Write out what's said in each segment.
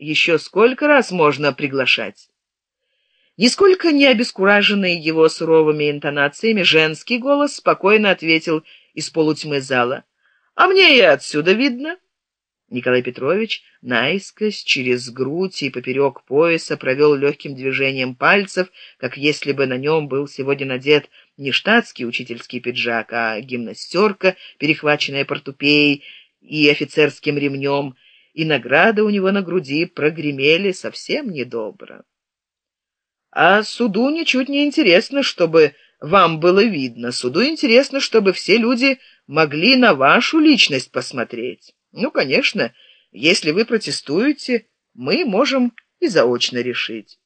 еще сколько раз можно приглашать?» Нисколько не обескураженный его суровыми интонациями, женский голос спокойно ответил из полутьмы зала. «А мне и отсюда видно». Николай Петрович наискось через грудь и поперек пояса провел легким движением пальцев, как если бы на нем был сегодня надет не штатский учительский пиджак, а гимнастерка, перехваченная портупеей и офицерским ремнем, и награды у него на груди прогремели совсем недобро. А суду ничуть не интересно, чтобы вам было видно. Суду интересно, чтобы все люди могли на вашу личность посмотреть. Ну, конечно, если вы протестуете, мы можем и заочно решить.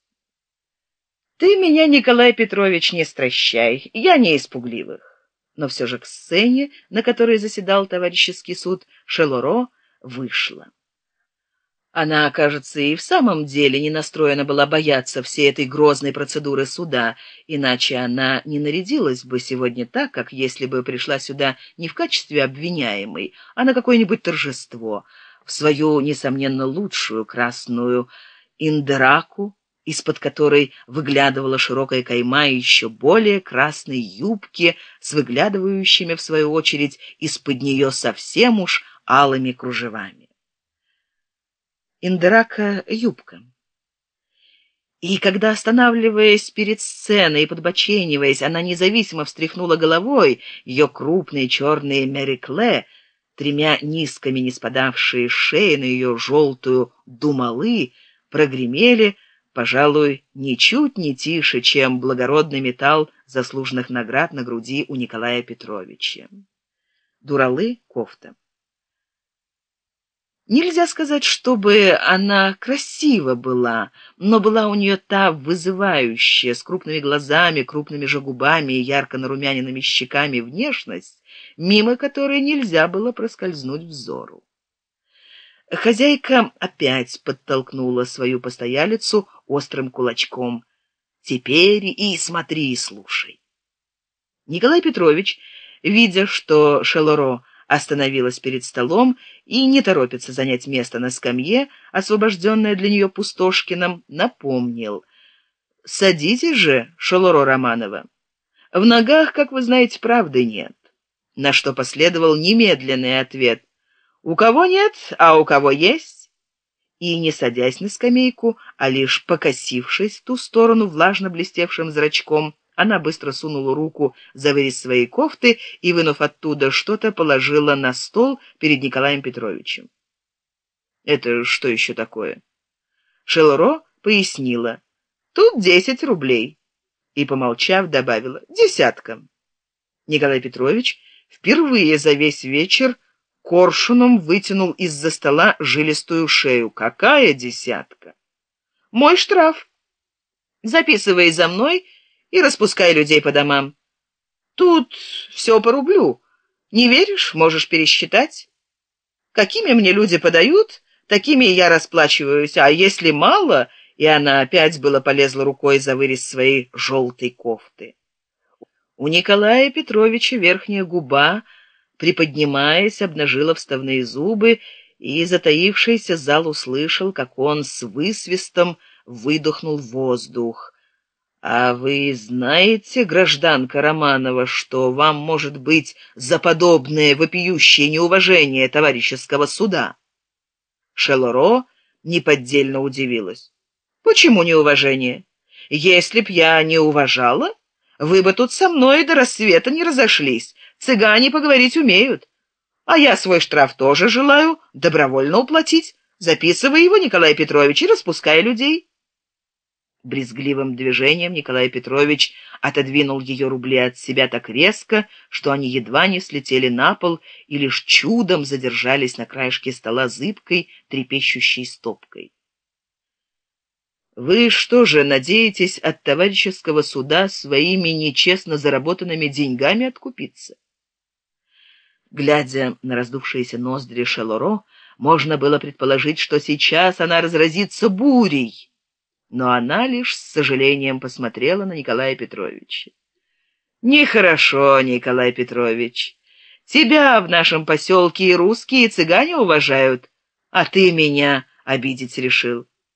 Ты меня, Николай Петрович, не стращай, я не испугливых. Но все же к сцене, на которой заседал товарищеский суд, Шелоро вышла. Она, кажется, и в самом деле не настроена была бояться всей этой грозной процедуры суда, иначе она не нарядилась бы сегодня так, как если бы пришла сюда не в качестве обвиняемой, а на какое-нибудь торжество, в свою, несомненно, лучшую красную индраку, из-под которой выглядывала широкая кайма еще более красной юбки с выглядывающими, в свою очередь, из-под нее совсем уж алыми кружевами. Индрака юбка. И когда, останавливаясь перед сценой и подбочениваясь, она независимо встряхнула головой, ее крупные черные мерикле, тремя низкими не спадавшие шеи на ее желтую думалы, прогремели, пожалуй, ничуть не тише, чем благородный металл заслуженных наград на груди у Николая Петровича. Дуралы — кофта. Нельзя сказать, чтобы она красива была, но была у нее та вызывающая, с крупными глазами, крупными же губами и ярко нарумяненными щеками внешность, мимо которой нельзя было проскользнуть взору. Хозяйка опять подтолкнула свою постоялицу острым кулачком. «Теперь и смотри, и слушай». Николай Петрович, видя, что Шелоро остановилась перед столом и не торопится занять место на скамье, освобожденное для нее Пустошкиным, напомнил. «Садитесь же, Шелоро Романова. В ногах, как вы знаете, правды нет». На что последовал немедленный ответ. «У кого нет, а у кого есть?» И, не садясь на скамейку, а лишь покосившись в ту сторону влажно блестевшим зрачком, она быстро сунула руку за вырез своей кофты и, вынув оттуда что-то, положила на стол перед Николаем Петровичем. «Это что еще такое?» Шелро пояснила. «Тут десять рублей». И, помолчав, добавила «десятка». Николай Петрович впервые за весь вечер коршуном вытянул из-за стола жилистую шею. «Какая десятка?» «Мой штраф. Записывай за мной и распускай людей по домам. Тут все по рублю. Не веришь, можешь пересчитать. Какими мне люди подают, такими я расплачиваюсь, а если мало, и она опять было полезла рукой за вырез своей желтой кофты. У Николая Петровича верхняя губа, приподнимаясь, обнажила вставные зубы, и затаившийся зал услышал, как он с высвистом выдохнул воздух. «А вы знаете, гражданка Романова, что вам может быть за подобное вопиющее неуважение товарищеского суда?» Шелоро неподдельно удивилась. «Почему неуважение? Если б я не уважала, вы бы тут со мной до рассвета не разошлись. Цыгане поговорить умеют. А я свой штраф тоже желаю добровольно уплатить. Записывай его, Николай Петрович, и распускай людей». Брезгливым движением Николай Петрович отодвинул ее рубли от себя так резко, что они едва не слетели на пол и лишь чудом задержались на краешке стола зыбкой, трепещущей стопкой. «Вы что же, надеетесь от товарищеского суда своими нечестно заработанными деньгами откупиться?» Глядя на раздувшиеся ноздри Шелоро, можно было предположить, что сейчас она разразится бурей но она лишь с сожалением посмотрела на Николая Петровича. «Нехорошо, Николай Петрович. Тебя в нашем поселке и русские, и цыгане уважают, а ты меня обидеть решил